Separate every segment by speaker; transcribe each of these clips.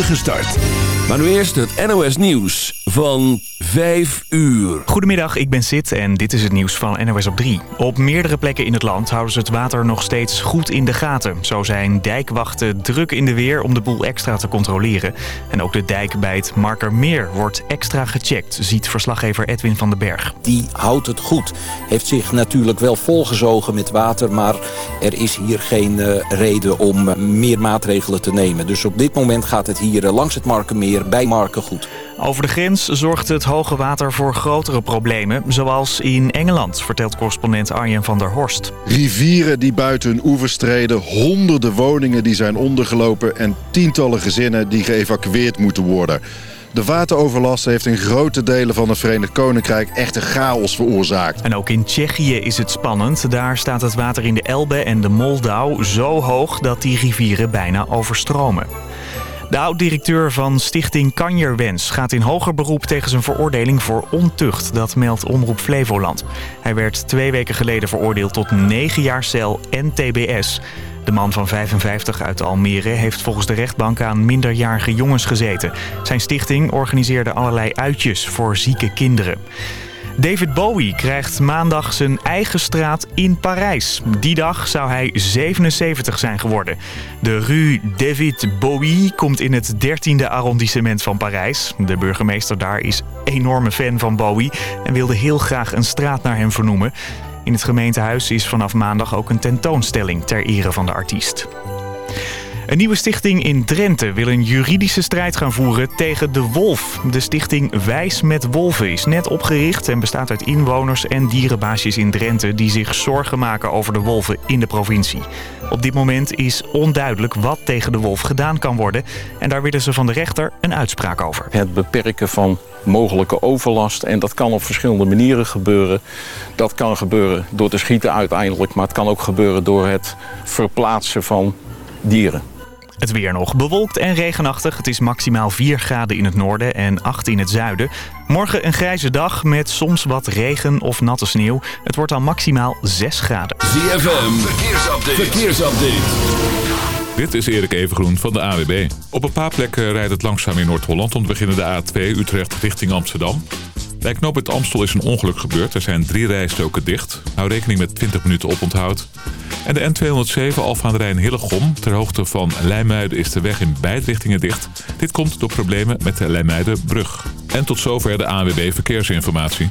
Speaker 1: start. Maar nu eerst het NOS Nieuws van 5 uur.
Speaker 2: Goedemiddag, ik ben Sid en dit is het nieuws van NOS op 3. Op meerdere plekken in het land houden ze het water nog steeds goed in de gaten. Zo zijn dijkwachten druk in de weer om de boel extra te controleren. En ook de dijk bij het Markermeer wordt extra gecheckt, ziet verslaggever Edwin van den Berg.
Speaker 3: Die houdt het goed. Heeft zich natuurlijk wel volgezogen met water, maar er is hier geen uh, reden om uh, meer maatregelen te nemen. Dus op dit moment gaat het hier uh, langs het Markermeer bij Marken goed.
Speaker 2: Over de grens zorgt het hoge water voor grotere problemen, zoals in Engeland, vertelt correspondent Arjen van der Horst.
Speaker 4: Rivieren die buiten hun oevers treden, honderden woningen die zijn ondergelopen en tientallen gezinnen die geëvacueerd moeten worden. De wateroverlast heeft in grote delen van het Verenigd Koninkrijk echte chaos veroorzaakt.
Speaker 2: En ook in Tsjechië is het spannend. Daar staat het water in de Elbe en de Moldau zo hoog dat die rivieren bijna overstromen. De oud-directeur van stichting Kanjerwens gaat in hoger beroep tegen zijn veroordeling voor ontucht. Dat meldt Omroep Flevoland. Hij werd twee weken geleden veroordeeld tot 9 jaar cel en tbs. De man van 55 uit Almere heeft volgens de rechtbank aan minderjarige jongens gezeten. Zijn stichting organiseerde allerlei uitjes voor zieke kinderen. David Bowie krijgt maandag zijn eigen straat in Parijs. Die dag zou hij 77 zijn geworden. De Rue David Bowie komt in het 13e arrondissement van Parijs. De burgemeester daar is enorme fan van Bowie en wilde heel graag een straat naar hem vernoemen. In het gemeentehuis is vanaf maandag ook een tentoonstelling ter ere van de artiest. Een nieuwe stichting in Drenthe wil een juridische strijd gaan voeren tegen de wolf. De stichting Wijs met Wolven is net opgericht en bestaat uit inwoners en dierenbaasjes in Drenthe... die zich zorgen maken over de wolven in de provincie. Op dit moment is onduidelijk wat tegen de wolf gedaan kan worden... en daar willen ze van de rechter een uitspraak over.
Speaker 5: Het beperken van mogelijke overlast. En dat kan op verschillende manieren gebeuren. Dat kan gebeuren door te schieten uiteindelijk... maar het kan ook gebeuren door het verplaatsen van dieren.
Speaker 2: Het weer nog bewolkt en regenachtig. Het is maximaal 4 graden in het noorden en 8 in het zuiden. Morgen een grijze dag met soms wat regen of natte sneeuw. Het wordt dan maximaal 6 graden.
Speaker 1: ZFM, verkeersupdate. verkeersupdate.
Speaker 6: Dit is Erik Evengroen van de AWB. Op een paar plekken rijdt het langzaam in Noord-Holland... om te beginnen de A2 Utrecht richting Amsterdam. Bij knooppunt Amstel is een ongeluk gebeurd. Er zijn drie rijstroken dicht. Hou rekening met 20 minuten oponthoud. En de N207 Alfa aan Rijn Hillegom. Ter hoogte van Leimuiden is de weg in beide richtingen dicht. Dit komt door problemen met de Leimuidenbrug. En tot zover de ANWB Verkeersinformatie.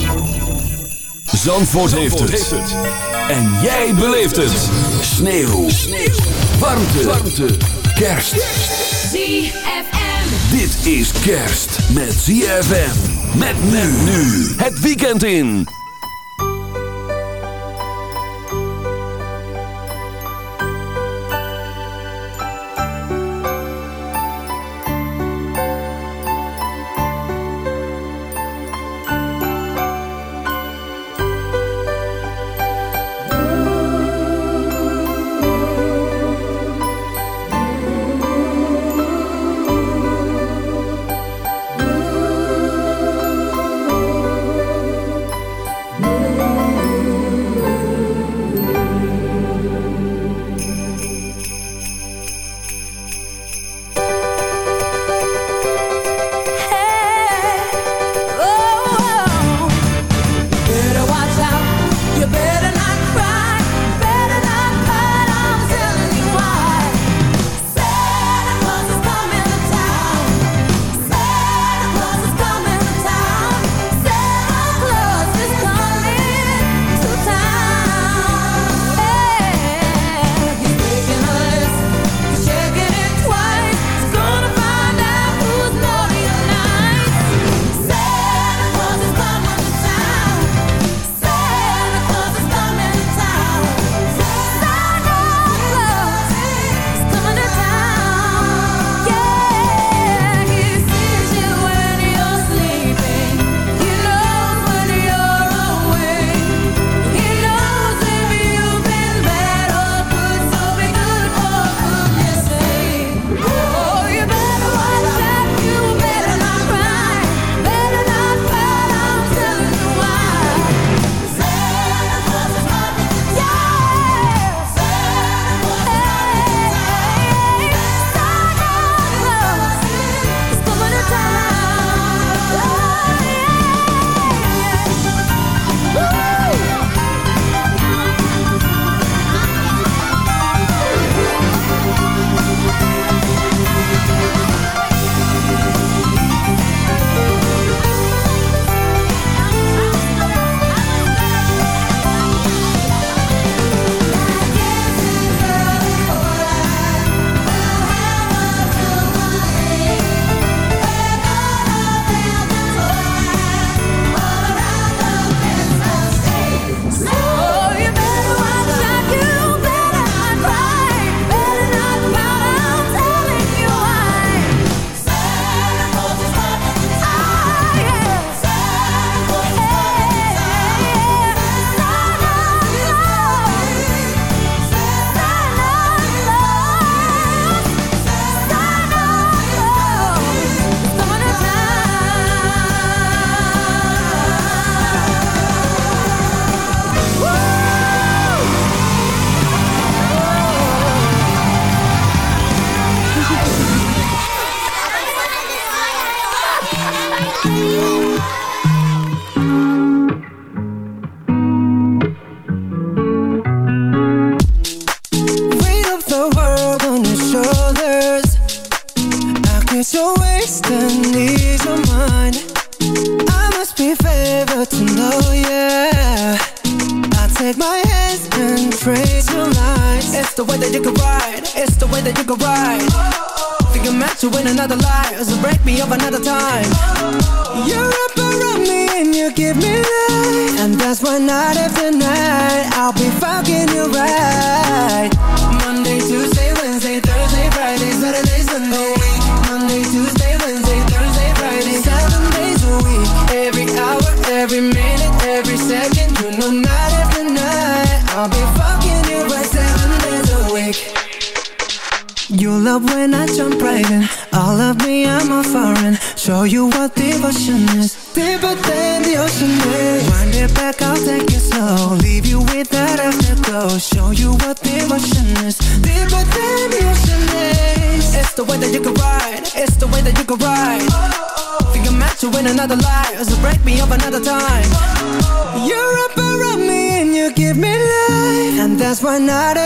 Speaker 1: Zandvoort, heeft, het. En jij beleeft het. Sneeuw. Sneeuw. Warmte. Warmte. Kerst.
Speaker 7: ZFM.
Speaker 1: Dit is kerst met ZFM. Met men nu. Het weekend in.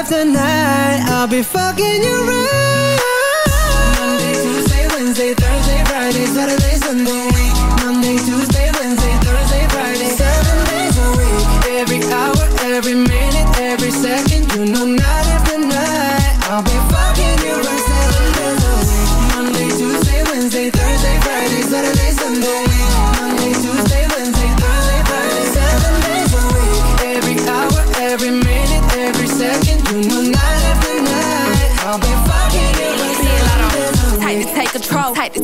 Speaker 7: tonight. I'll be fucking you right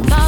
Speaker 8: With
Speaker 9: all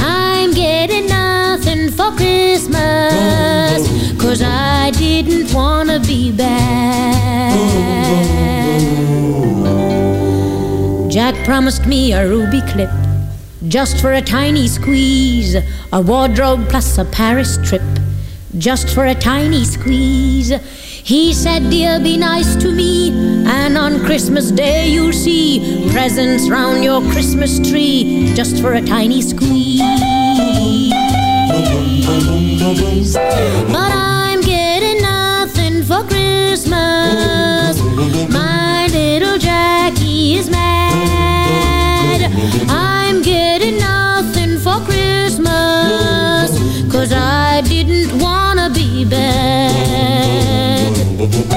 Speaker 8: I'm getting nothing for Christmas. Oh. Cause I didn't wanna be bad. Jack promised me a ruby clip just for a tiny squeeze, a wardrobe plus a Paris trip, just for a tiny squeeze. He said, Dear, be nice to me, and on Christmas Day you'll see presents round your Christmas tree, just for a tiny squeeze. But I'm
Speaker 1: bum, bum.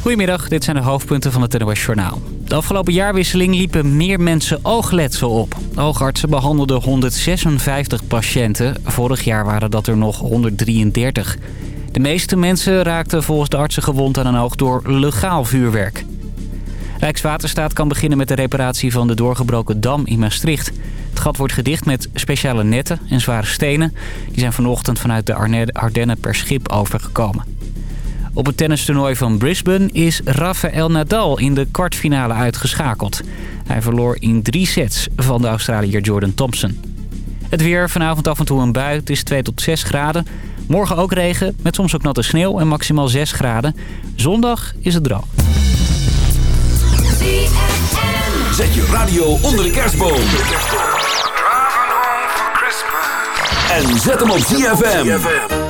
Speaker 10: Goedemiddag, dit zijn de hoofdpunten van het NOS Journaal. De afgelopen jaarwisseling liepen meer mensen oogletsel op. Oogartsen behandelden 156 patiënten. Vorig jaar waren dat er nog 133. De meeste mensen raakten volgens de artsen gewond aan een oog door legaal vuurwerk. Rijkswaterstaat kan beginnen met de reparatie van de doorgebroken dam in Maastricht. Het gat wordt gedicht met speciale netten en zware stenen. Die zijn vanochtend vanuit de Ardennen per schip overgekomen. Op het tennistoernooi van Brisbane is Rafael Nadal in de kwartfinale uitgeschakeld. Hij verloor in drie sets van de Australiër Jordan Thompson. Het weer, vanavond af en toe een bui, het is 2 tot 6 graden. Morgen ook regen, met soms ook natte sneeuw en maximaal 6 graden. Zondag is het droog.
Speaker 9: Zet je radio onder de kerstboom. En zet hem op ZFM.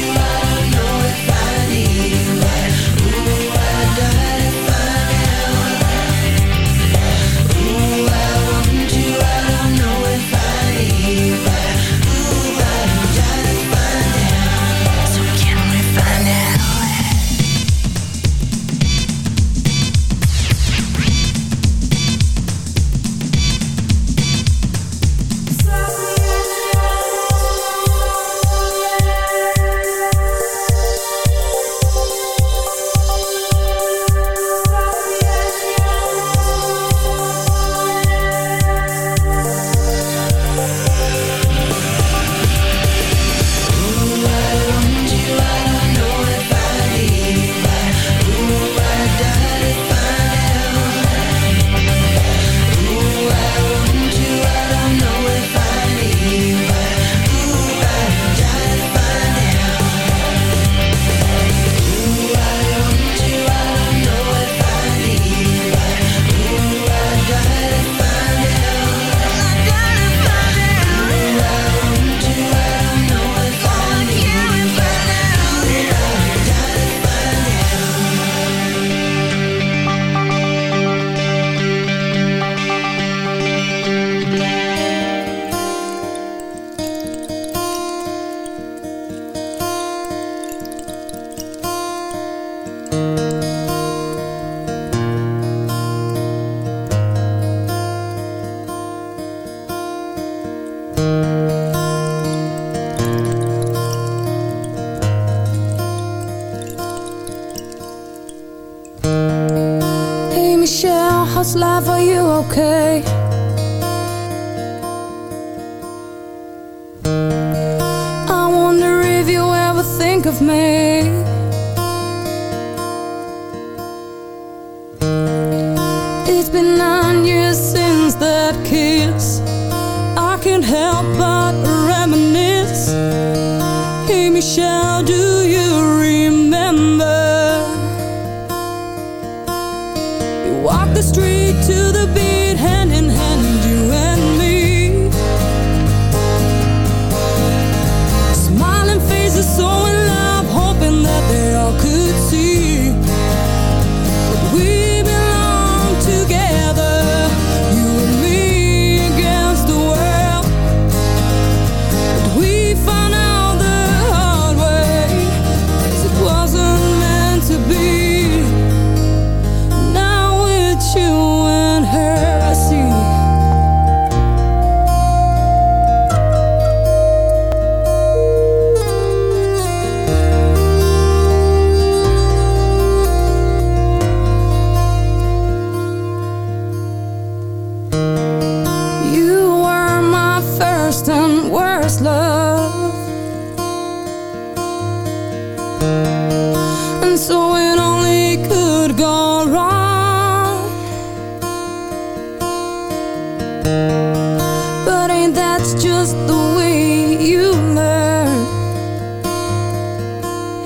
Speaker 11: Ain't that just the way you learn?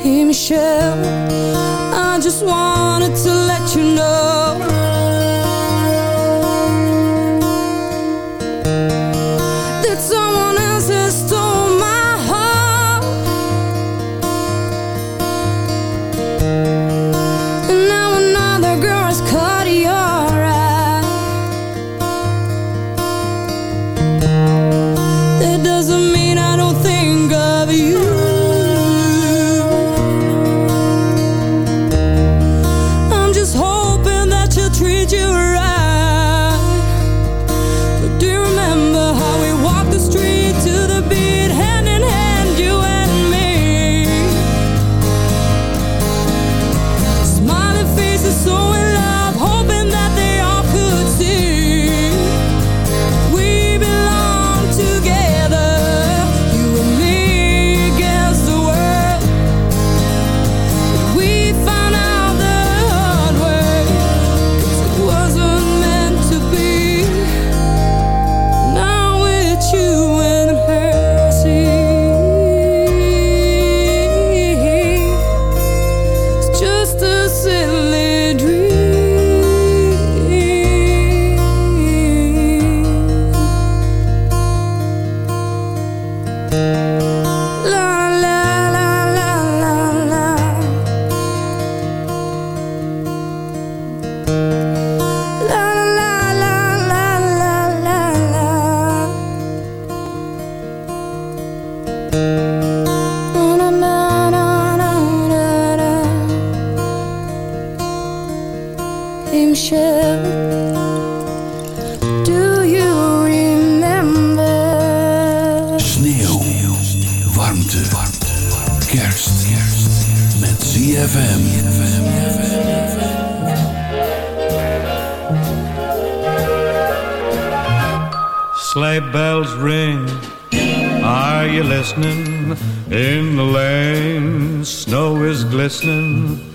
Speaker 11: Hey, Michelle, I just wanted Michelle Do you remember
Speaker 1: Sneeuw. Warmte. Kerst. Met ZFM.
Speaker 12: Sleigh bells ring. Are you listening? In the lane, snow is glistening.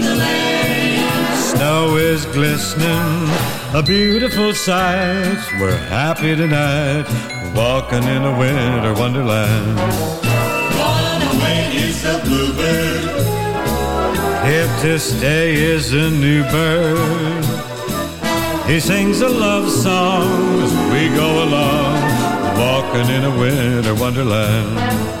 Speaker 12: Snow
Speaker 1: is glistening, a beautiful sight. We're happy tonight, walking in a winter wonderland.
Speaker 12: Gone away is the bluebird.
Speaker 1: Here to stay is a new bird. He sings a love song as we go along, walking in a winter wonderland.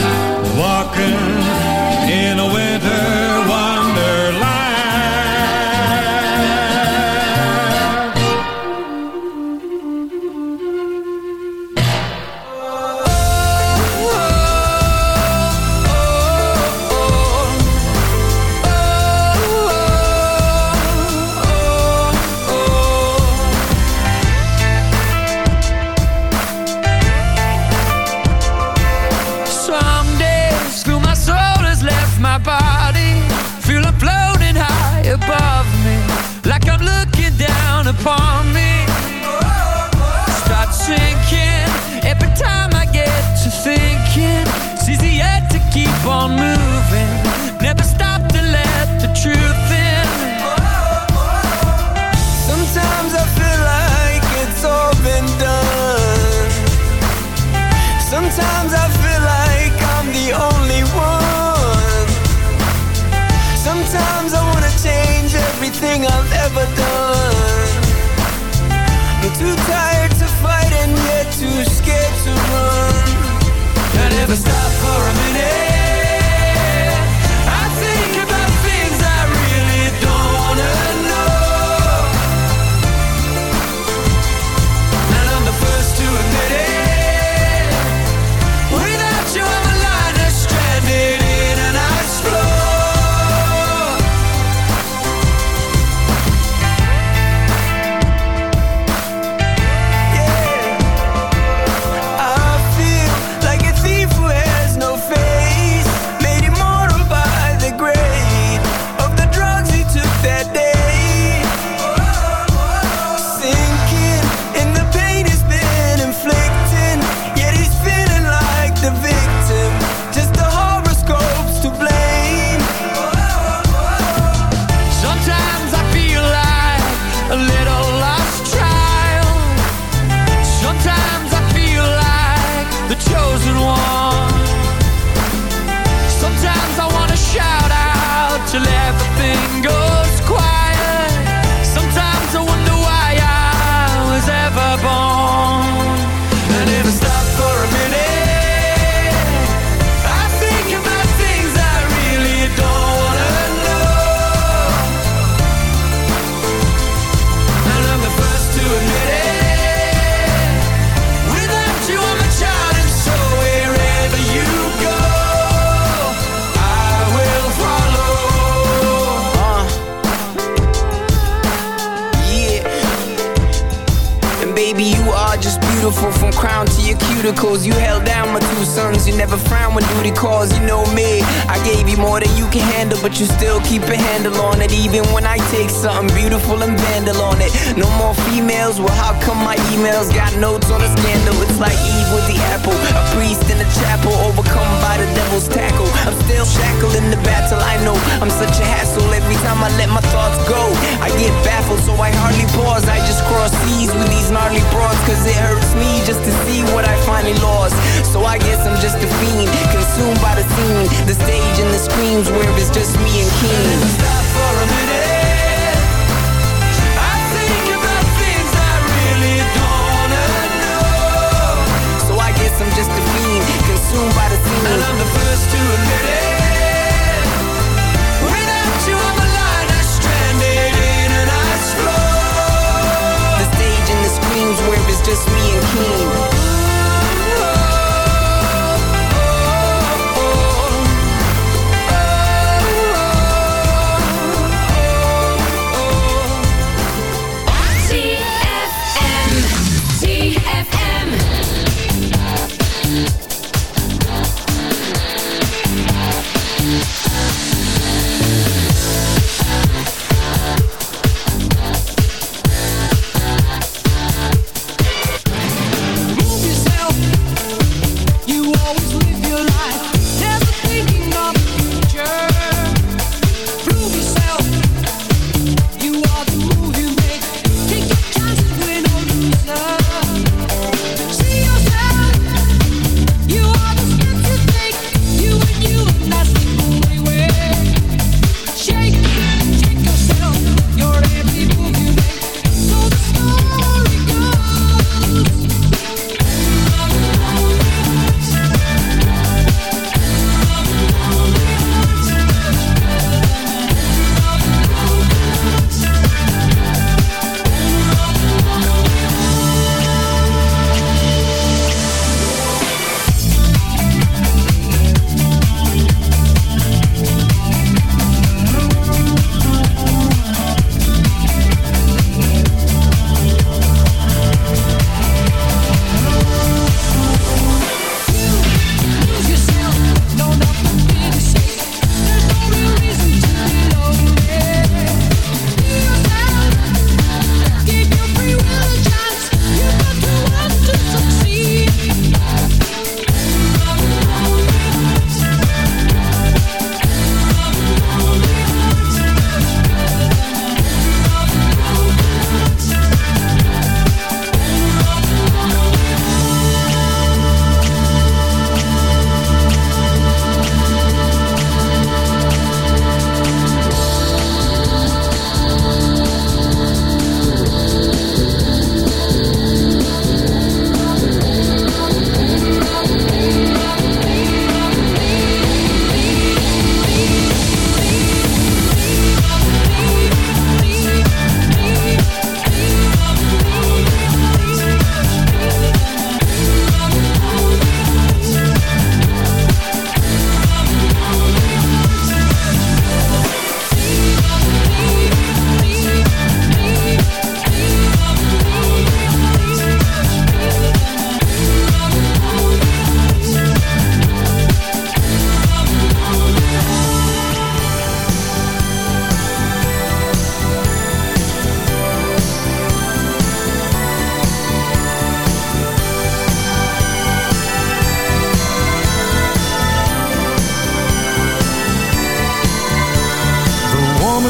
Speaker 1: Walking
Speaker 13: I'm in
Speaker 14: the battle, I know I'm such a hassle. Every time I let my thoughts go, I get baffled, so I hardly pause. I just cross seas with these gnarly broads, cause it hurts me just to see what I finally lost. So I guess I'm just a fiend, consumed by the scene, the stage and the screams where it's just me and King.
Speaker 13: Stop for a minute. I think about things I really don't wanna know.
Speaker 14: So I guess I'm just a fiend, consumed by the scene.
Speaker 13: And I'm the first to admit it.
Speaker 14: Just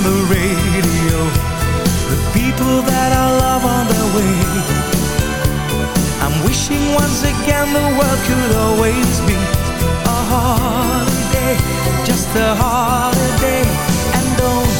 Speaker 7: on the radio. The people that I love on their way. I'm wishing once again the world could always be a holiday, just a holiday. And don't,